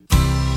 you